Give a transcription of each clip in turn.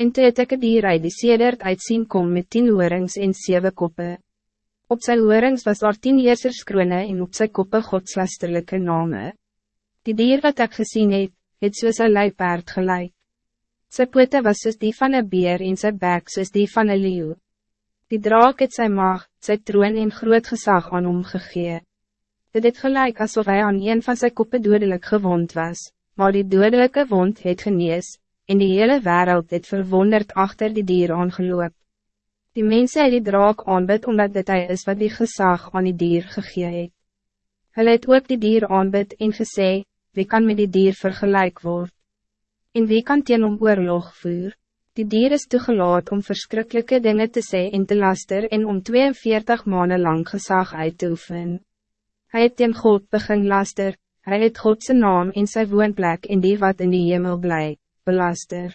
En toe het ek een dier uit die sedert uitsien kom met tien oorings en zeven koppen. Op zijn oorings was daar tien eerserskrone en op zijn koppen godslasterlijke name. Die dier wat ik gezien het, het soos een luipaard gelijk. Sy pote was soos die van een beer en sy bek soos die van een leeuw. Die draak het sy maag, sy troon en groot gezag aan hom gegee. Dit het gelijk alsof hij aan een van zijn koppen dodelijk gewond was, maar die dodelijke wond het genees, en die hele wereld het verwonderd achter die dier aangeloop. Die mensen het die draak aanbid omdat dit hij is wat die gezag aan die dier gegee het. Hulle het ook die dier aanbid en gesê, wie kan met die dier vergelijk word? En wie kan teen om oorlog voer? Die dier is toegelaat om verschrikkelijke dingen te zeggen en te laster en om 42 maanden lang gezag uit te oefenen. Hij het teen God begin laster, hij het Godse naam in zijn woonplek in die wat in die hemel blij, belaster.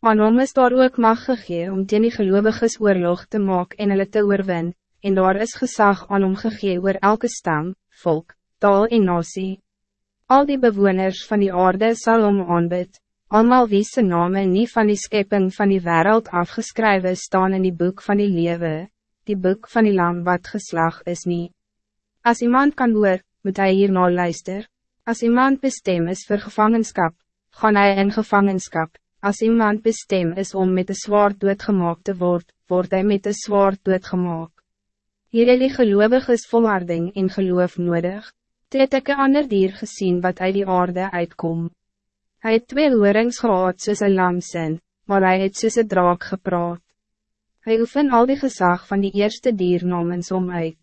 Aan hom is daar ook mag gegee om teen die geloviges oorlog te maak en hulle te oorwin, en daar is gezag aan hom gegee oor elke stam, volk, taal en nasie. Al die bewoners van die aarde zal hom aanbid, allemaal wie se name nie van die schepping van die wereld afgeskrywe staan in die boek van die lewe, die boek van die lam wat geslag is niet. Als iemand kan hoor, moet hij hier nou luister. Als iemand bestem is voor gevangenschap, gaan hij in gevangenschap. Als iemand bestem is om met de zwaard doodgemaakt te worden, wordt hij met de zwaard doodgemaakt. Hier het die gelovig is volharding en geloof nodig. Toe het ek een ander dier gezien wat uit die aarde uitkom. Hij het twee oorings gehad soos een lamsin, maar hij het soos een draak gepraat. Hij oefen al die gezag van die eerste dier namens om uit.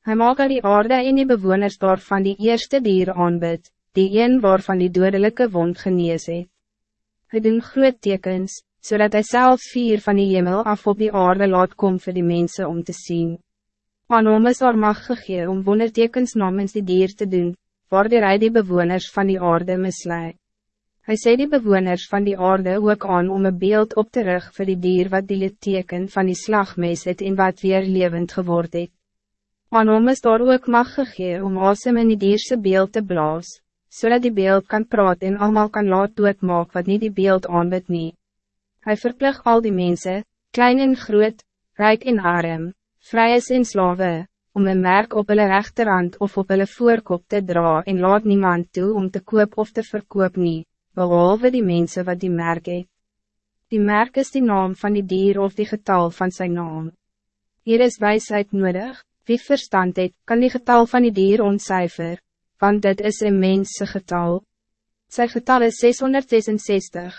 Hij maak al die aarde en die bewoners van die eerste dier aanbid, die een waarvan die dodelijke wond genees het. Hy doen groot tekens, zodat hij zelf vier van die hemel af op die aarde laat kom voor die mensen om te zien. Aan hom is daar mag gegee om wondertekens namens die dier te doen, waardoor hy die bewoners van die aarde mislei. Hij sê die bewoners van die aarde ook aan om een beeld op te rug voor die dier wat die teken van die slagmes het en wat weer levend geworden het. Aan hom is daar ook mag gegee om asem in die dierse beeld te blaas, zodat die beeld kan praat en allemaal kan laat doodmaak wat niet die beeld aanbid nie. Hy verplig al die mensen, klein en groot, rijk en arm, vryes en slawe, om een merk op hulle rechterhand of op hulle voorkop te dra en laat niemand toe om te koop of te verkoop nie, behalve die mensen wat die merk het. Die merk is die naam van die dier of die getal van zijn naam. Hier is wijsheid nodig, Wie verstand het, kan die getal van die dier ontcijfer, want dit is een mensse getal. Sy getal is 666.